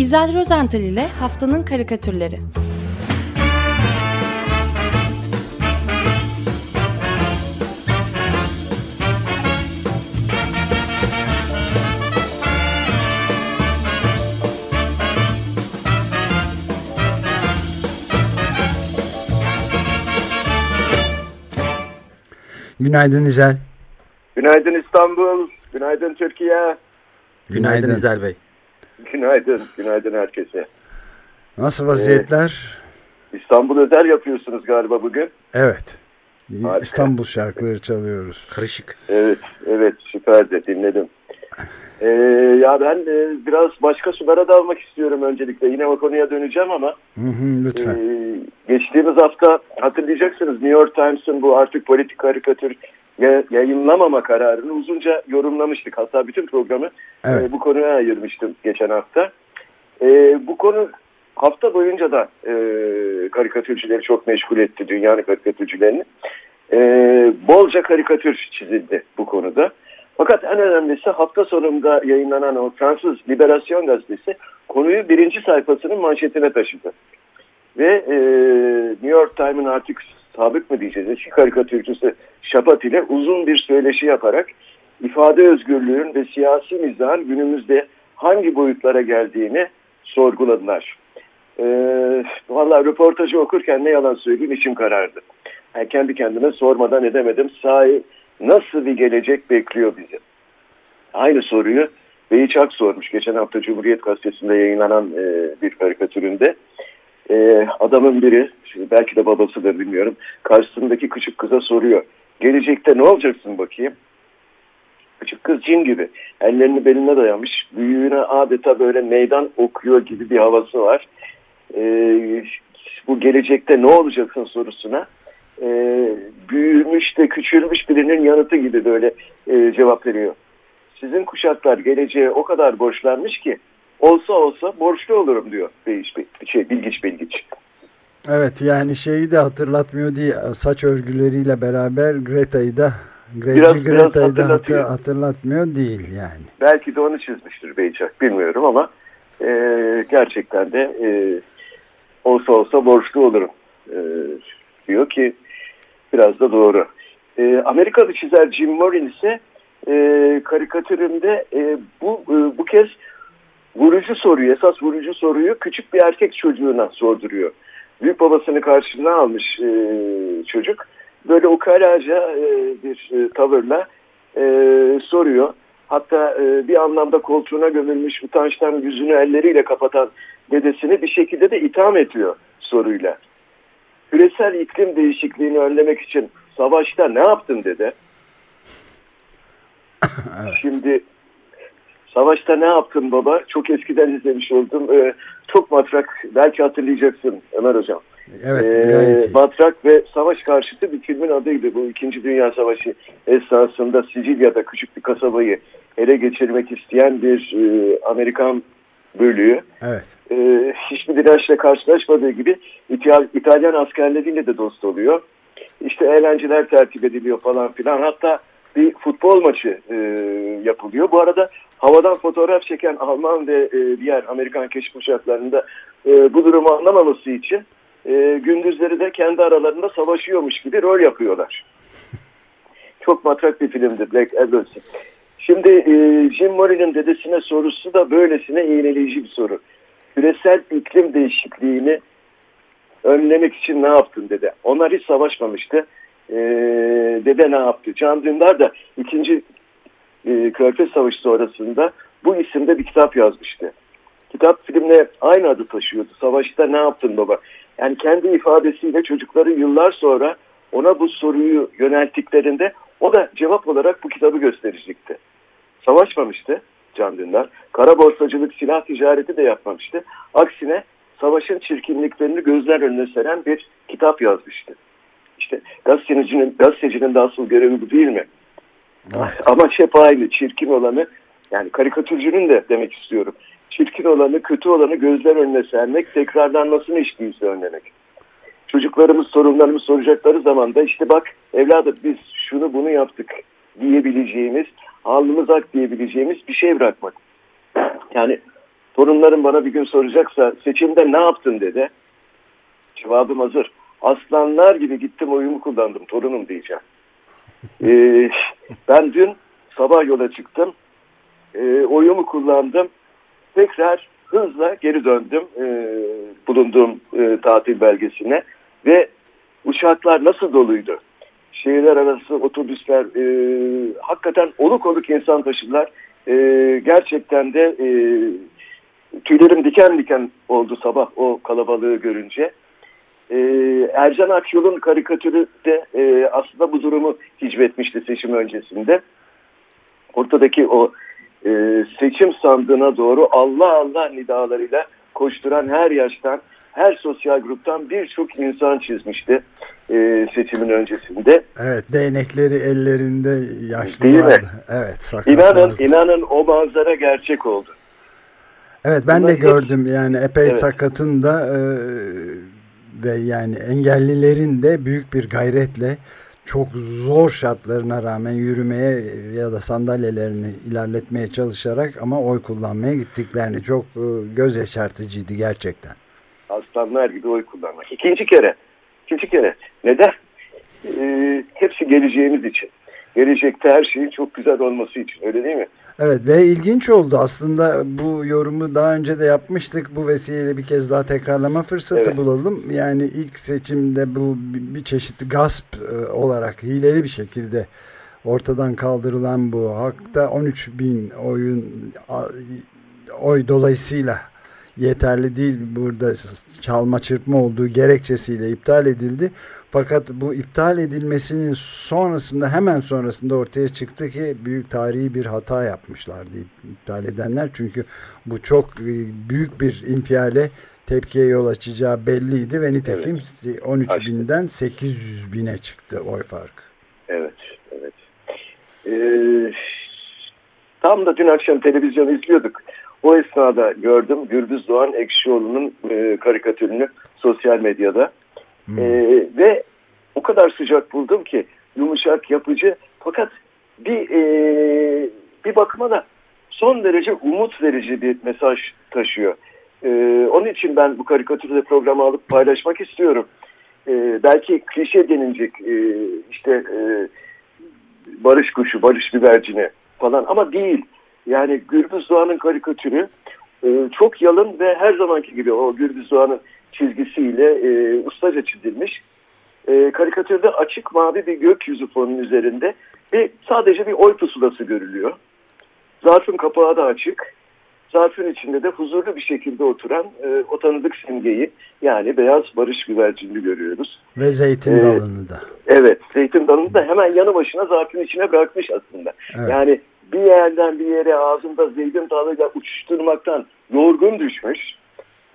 İzel Rozental ile Haftanın Karikatürleri Günaydın İzel. Günaydın İstanbul. Günaydın Türkiye. Günaydın, Günaydın İzel Bey. Günaydın. Günaydın herkese. Nasıl vaziyetler? Ee, İstanbul özel yapıyorsunuz galiba bugün. Evet. Harika. İstanbul şarkıları çalıyoruz. Karışık. Evet, evet süper de dinledim. Ee, ya ben e, biraz başka sulara dalmak istiyorum öncelikle. Yine o konuya döneceğim ama Hı hı, lütfen. e, geçtiğimiz hafta hatırlayacaksınız New York Times'ın bu artık politik karikatür yayınlamama kararını uzunca yorumlamıştık. Hatta bütün programı Evet. e, bu konuya ayırmıştım geçen hafta. E, bu konu hafta boyunca da e, karikatürcüleri çok meşgul etti. Dünyanın karikatürcülerini. E, bolca karikatür çizildi bu konuda. Fakat en önemlisi hafta sonunda yayınlanan o Fransız Liberasyon gazetesi konuyu birinci sayfasının manşetine taşıdı. Ve e, New York Times'ın artık sabık mı diyeceğiz eski karikatürcüsü Şapat ile uzun bir söyleşi yaparak ifade özgürlüğün ve siyasi mizahın günümüzde hangi boyutlara geldiğini sorguladılar. E, Valla röportajı okurken ne yalan söyleyeyim içim karardı. Yani kendi kendime sormadan edemedim. Sahi nasıl bir gelecek bekliyor bizi? Aynı soruyu Beyçak sormuş. Geçen hafta Cumhuriyet Gazetesi'nde yayınlanan e, bir karikatüründe. E, adamın biri, belki de babasıdır bilmiyorum, karşısındaki küçük kıza soruyor. Gelecekte ne olacaksın bakayım? Küçük kız cin gibi. Ellerini beline dayamış. Büyüğüne adeta böyle meydan okuyor gibi bir havası var. E, bu gelecekte ne olacaksın sorusuna e, büyümüş de küçülmüş birinin yanıtı gibi böyle e, cevap veriyor. Sizin kuşaklar geleceğe o kadar borçlanmış ki olsa olsa borçlu olurum diyor Beyiş, şey, Bilgiç Bilgiç. Evet yani şeyi de hatırlatmıyor diye saç örgüleriyle beraber Greta'yı da Greci Biraz- biraz Greta'yı hatır, hatırlatıyor. hatırlatmıyor değil yani. Belki de onu çizmiştir Beyçak bilmiyorum ama e, gerçekten de e, olsa olsa borçlu olurum e, diyor ki biraz da doğru. E, Amerikalı çizer Jim Morin ise e, karikatüründe e, bu e, bu kez vurucu soruyu, esas vurucu soruyu küçük bir erkek çocuğuna sorduruyor. Büyük babasını karşısına almış e, çocuk. Böyle ukalaca e, bir e, tavırla e, soruyor. Hatta e, bir anlamda koltuğuna gömülmüş utançtan yüzünü elleriyle kapatan dedesini bir şekilde de itham ediyor soruyla. Küresel iklim değişikliğini önlemek için savaşta ne yaptın dede? Şimdi savaşta ne yaptın baba? Çok eskiden izlemiş oldum. Ee, çok matrak. Belki hatırlayacaksın Ömer Hocam. Evet Ee. Matrak ve Savaş Karşıtı bir filmin adıydı. Bu İkinci Dünya Savaşı esnasında Sicilya'da küçük bir kasabayı ele geçirmek isteyen bir e, Amerikan bölüğü. Evet. E, hiçbir dirençle karşılaşmadığı gibi İtal- İtalyan askerleriyle de dost oluyor. İşte eğlenceler tertip ediliyor falan filan. Hatta bir futbol maçı e, yapılıyor. Bu arada havadan fotoğraf çeken Alman ve e, diğer Amerikan keşif uçaklarında e, bu durumu anlamaması için e, gündüzleri de kendi aralarında savaşıyormuş gibi rol yapıyorlar. Çok matrak bir filmdi Black Adams'ın. Şimdi e, Jim Morrison dedesine sorusu da böylesine iğneleyici bir soru. Küresel iklim değişikliğini önlemek için ne yaptın dede? Onlar hiç savaşmamıştı. E, dede ne yaptı? Can Dündar da ikinci e, Körfez Savaşı sonrasında bu isimde bir kitap yazmıştı. Kitap filmle aynı adı taşıyordu. Savaşta ne yaptın baba? Yani kendi ifadesiyle çocukları yıllar sonra ona bu soruyu yönelttiklerinde o da cevap olarak bu kitabı gösterecekti. Savaşmamıştı Can Dündar. Kara borsacılık, silah ticareti de yapmamıştı. Aksine savaşın çirkinliklerini gözler önüne seren bir kitap yazmıştı. İşte gazetecinin, gazetecinin de asıl görevi bu değil mi? Evet. Amaç hep aynı. Çirkin olanı yani karikatürcünün de demek istiyorum. Çirkin olanı, kötü olanı gözler önüne sermek, tekrarlanmasını değilse önlemek. Çocuklarımız sorunlarımı soracakları zaman da işte bak evladım biz şunu bunu yaptık diyebileceğimiz, alnımız ak diyebileceğimiz bir şey bırakmak. Yani Torunlarım bana bir gün soracaksa seçimde ne yaptın dedi. Cevabım hazır. Aslanlar gibi gittim oyumu kullandım torunum diyeceğim. Ee, ben dün sabah yola çıktım. Ee, oyumu kullandım. Tekrar hızla geri döndüm e, bulunduğum e, tatil belgesine ve uçaklar nasıl doluydu? Şehirler arası otobüsler e, hakikaten oluk oluk insan taşıdılar. E, gerçekten de e, tüylerim diken diken oldu sabah o kalabalığı görünce. E, Ercan Akyol'un karikatürü de e, aslında bu durumu hicvetmişti seçim öncesinde. Ortadaki o e, seçim sandığına doğru Allah Allah nidalarıyla koşturan her yaştan, her sosyal gruptan birçok insan çizmişti e, seçimin öncesinde. Evet, değnekleri ellerinde yaşlı Değil mi? Evet, İnanın, inanın o manzara gerçek oldu. Evet, ben Bunlar de gördüm yani epey Evet. sakatın da e, ve yani engellilerin de büyük bir gayretle çok zor şartlarına rağmen yürümeye ya da sandalyelerini ilerletmeye çalışarak ama oy kullanmaya gittiklerini çok e, göz yaşartıcıydı gerçekten. Aslanlar gibi oy kullanmak. İkinci kere. ikinci kere. Neden? E, hepsi geleceğimiz için. Gelecekte her şeyin çok güzel olması için. Öyle değil mi? Evet ve ilginç oldu aslında bu yorumu daha önce de yapmıştık bu vesileyle bir kez daha tekrarlama fırsatı Evet. bulalım. Yani ilk seçimde bu bir çeşit gasp e, olarak hileli bir şekilde ortadan kaldırılan bu hakta 13 bin oyun oy dolayısıyla yeterli değil burada çalma çırpma olduğu gerekçesiyle iptal edildi. Fakat bu iptal edilmesinin sonrasında hemen sonrasında ortaya çıktı ki büyük tarihi bir hata yapmışlardı iptal edenler. Çünkü bu çok e, büyük bir infiale tepkiye yol açacağı belliydi ve nitekim 13 Açtı. binden 800 bine çıktı oy farkı. Evet, evet. Ee, tam da dün akşam televizyon izliyorduk. O esnada gördüm Gürbüz Doğan Ekşioğlu'nun e, karikatürünü sosyal medyada. Hmm. Ee, ve o kadar sıcak buldum ki yumuşak, yapıcı fakat bir e, bir bakıma da son derece umut verici bir mesaj taşıyor. Ee, onun için ben bu karikatürü de programa alıp paylaşmak istiyorum. Ee, belki klişe denilecek e, işte e, barış kuşu, barış güvercini falan ama değil. Yani Gürbüz Doğan'ın karikatürü e, çok yalın ve her zamanki gibi o Gürbüz Doğan'ın çizgisiyle e, ustaca çizilmiş. E, karikatürde açık mavi bir gökyüzü fonun üzerinde ve sadece bir oy pusulası görülüyor. Zarfın kapağı da açık. Zarfın içinde de huzurlu bir şekilde oturan e, o tanıdık simgeyi yani beyaz barış güvercinini görüyoruz. Ve zeytin Ee, dalını da. Evet, zeytin dalını da hemen yanı başına zarfın içine bırakmış aslında. Evet. Yani bir yerden bir yere ağzında zeytin dalıyla uçuşturmaktan yorgun düşmüş.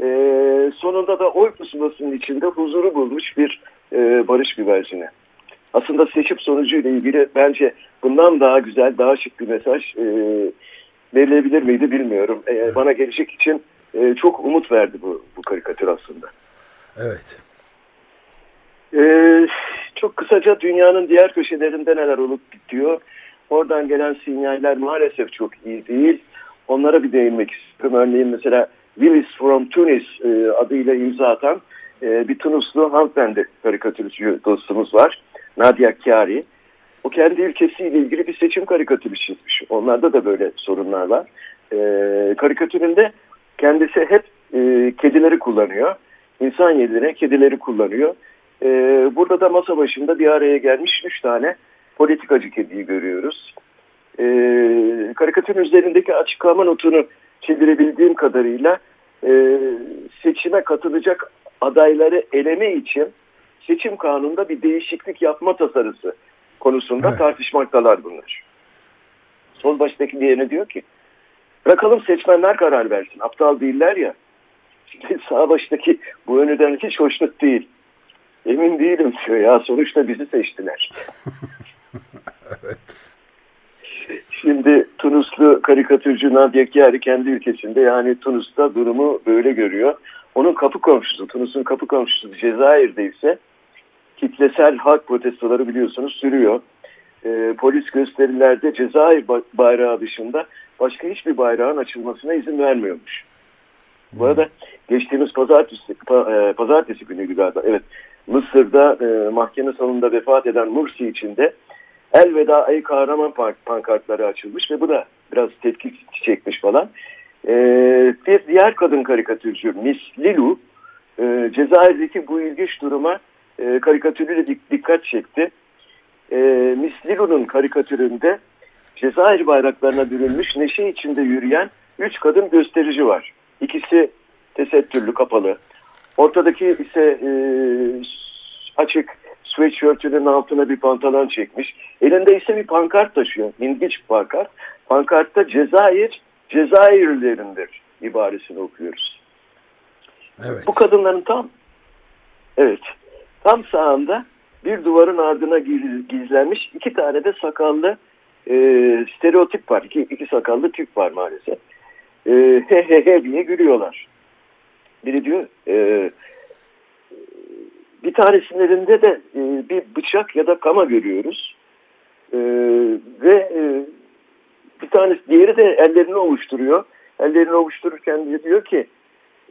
Ee, sonunda da oy pusulasının içinde huzuru bulmuş bir e, barış güvercini. Aslında seçim sonucuyla ilgili bence bundan daha güzel, daha şık bir mesaj e, verilebilir miydi bilmiyorum. E, Bana gelecek için e, çok umut verdi bu, bu karikatür aslında. Evet. Ee, çok kısaca dünyanın diğer köşelerinde neler olup bitiyor. Oradan gelen sinyaller maalesef çok iyi değil. Onlara bir değinmek istiyorum. Örneğin mesela Willis from Tunis e, adıyla imza atan e, bir Tunuslu hanımefendi karikatürcü dostumuz var. Nadia Chiari. O kendi ülkesiyle ilgili bir seçim karikatürü çizmiş. Onlarda da böyle sorunlar var. E, karikatüründe kendisi hep kedileri kullanıyor. İnsan yerine kedileri kullanıyor. Burada da masa başında bir araya gelmiş üç tane politikacı kediyi görüyoruz. E, karikatürün üzerindeki açıklama notunu çevirebildiğim kadarıyla e, seçime katılacak adayları eleme için seçim kanununda bir değişiklik yapma tasarısı konusunda Evet. tartışmaktalar bunlar. Sol baştaki diğerine diyor ki bırakalım seçmenler karar versin. Aptal değiller ya. Şimdi sağ baştaki bu yönüden hiç hoşnut değil. Emin değilim diyor ya sonuçta bizi seçtiler. Evet. Şimdi Tunuslu karikatürcü Nadia Chiari kendi ülkesinde yani Tunus'ta durumu böyle görüyor. Onun kapı komşusu, Tunus'un kapı komşusu Cezayir'de ise kitlesel halk protestoları biliyorsunuz sürüyor. Ee, polis gösterilerde Cezayir ba- bayrağı dışında başka hiçbir bayrağın açılmasına izin vermiyormuş. Bu arada geçtiğimiz pazartesi, e, pazartesi günü galiba evet Mısır'da e, mahkeme salonunda vefat eden Mursi içinde elveda ey kahraman pankartları açılmış ve bu da biraz tepki çekmiş falan. E, bir diğer kadın karikatürcü Miss Lilu e, Cezayir'deki bu ilginç duruma e, karikatürüyle dik, dikkat çekti. E, Miss Lilu'nun karikatüründe Cezayir bayraklarına bürünmüş neşe içinde yürüyen üç kadın gösterici var. İkisi tesettürlü kapalı. Ortadaki ise e, açık sweatshirtünün altına bir pantolon çekmiş. Elinde ise bir pankart taşıyor. İlginç bir pankart. Pankartta Cezayir, Cezayirlilerindir ibaresini okuyoruz. Evet. Bu kadınların tam evet tam sağında bir duvarın ardına gizlenmiş iki tane de sakallı e, stereotip var. İki, iki sakallı tip var maalesef. E, he he he diye gülüyorlar. Biri diyor e, bir tanesinin de e, bir bıçak ya da kama görüyoruz. E, ve e, bir tanesi diğeri de ellerini ovuşturuyor. Ellerini ovuştururken de diyor ki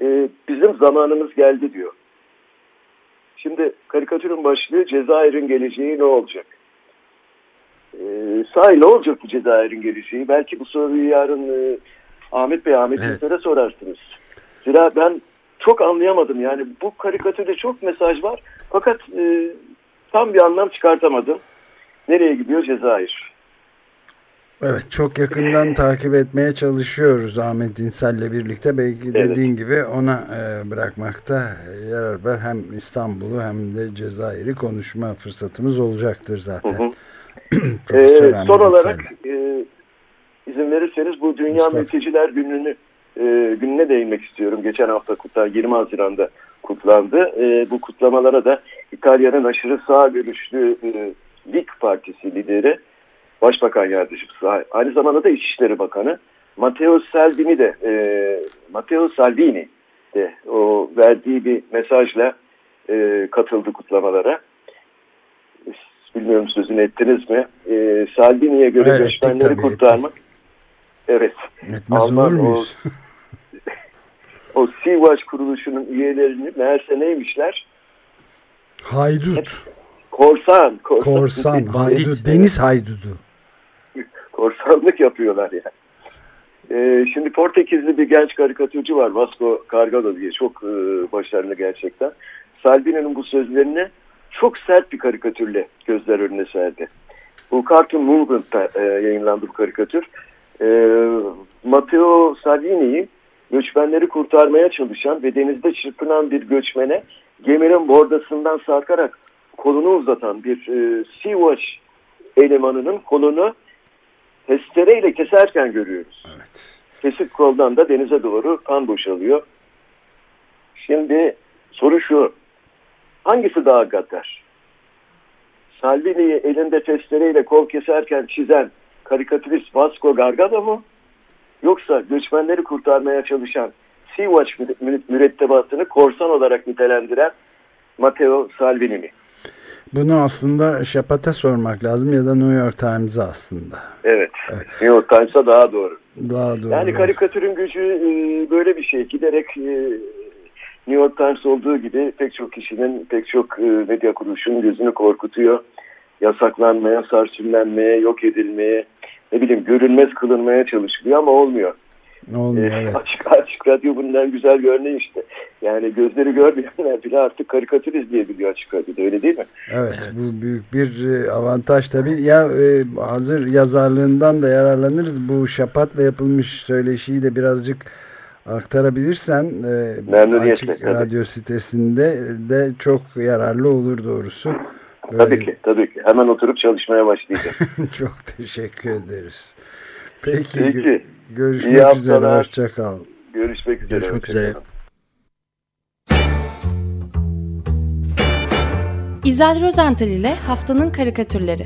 e, bizim zamanımız geldi diyor. Şimdi karikatürün başlığı Cezayir'in geleceği ne olacak? E, sahi ne olacak bu Cezayir'in geleceği? Belki bu soruyu yarın e, Ahmet Bey, Ahmet evet. Sorarsınız. Zira ben çok anlayamadım. Yani bu karikatürde çok mesaj var. Fakat e, tam bir anlam çıkartamadım. Nereye gidiyor Cezayir? Evet çok yakından takip etmeye çalışıyoruz Ahmet İnsel'le birlikte. Belki dediğin evet. gibi ona e, bırakmakta yarar var. Hem İstanbul'u hem de Cezayir'i konuşma fırsatımız olacaktır zaten. Hı hı. ee, son olarak e, izin verirseniz bu Dünya Mülteciler Günü'nü e, gününe değinmek istiyorum. Geçen hafta kutlar 20 Haziran'da kutlandı. E, bu kutlamalara da İtalya'nın aşırı sağ görüşlü e, Lig Partisi lideri Başbakan Yardımcısı aynı zamanda da İçişleri Bakanı Matteo Salvini de e, Matteo Salvini de o verdiği bir mesajla e, katıldı kutlamalara. Bilmiyorum sözünü ettiniz mi? E, Salvini'ye göre evet, göçmenleri kurtarmak. Evet. Etmez Alman, olur muyuz? O, o Sea-Watch kuruluşunun üyelerini meğerse neymişler? Haydut. Korsan. Korsan, korsan haydut, deniz haydudu. Korsanlık yapıyorlar yani. Ee, şimdi Portekizli bir genç karikatürcü var Vasco Cargado diye çok e, başarılı gerçekten. Salvini'nin bu sözlerini çok sert bir karikatürle gözler önüne serdi. Bu Cartoon Movement'ta e, yayınlandı bu karikatür. E, Matteo Salvini'yi göçmenleri kurtarmaya çalışan ve denizde çırpınan bir göçmene geminin bordasından sarkarak kolunu uzatan bir e, Sea-Watch elemanının kolunu testereyle keserken görüyoruz. Evet. Kesik koldan da denize doğru kan boşalıyor. Şimdi soru şu. Hangisi daha gaddar? Salvini'yi elinde testereyle kol keserken çizen karikatürist Vasco Gargano mu? Yoksa göçmenleri kurtarmaya çalışan Sea-Watch mürettebatını korsan olarak nitelendiren Matteo Salvini mi? Bunu aslında Şapat'a sormak lazım ya da New York Times'a aslında. Evet. evet. New York Times'a daha doğru. Daha doğru. Yani karikatürün gücü e, böyle bir şey. Giderek e, New York Times olduğu gibi pek çok kişinin, pek çok e, medya kuruluşunun gözünü korkutuyor. Yasaklanmaya, sarsüllenmeye, yok edilmeye, ne bileyim görünmez kılınmaya çalışılıyor ama olmuyor. Olmuyor, ee, evet. açık, açık radyo bundan güzel bir örneği işte. Yani gözleri görmeyenler bile artık karikatür izleyebiliyor açık radyoda öyle değil mi? Evet, evet. bu büyük bir e, avantaj tabii. Ya e, hazır yazarlığından da yararlanırız. Bu şapatla yapılmış söyleşiyi de birazcık aktarabilirsen e, açık radyo sitesinde de çok yararlı olur doğrusu. Böyle... Tabii ki, tabii ki. Hemen oturup çalışmaya başlayacağım. çok teşekkür ederiz. Peki. Peki. Görüşmek İyi üzere. Hoşçakal. Görüşmek üzere. Görüşmek üzere. İzel Rozental ile Haftanın Karikatürleri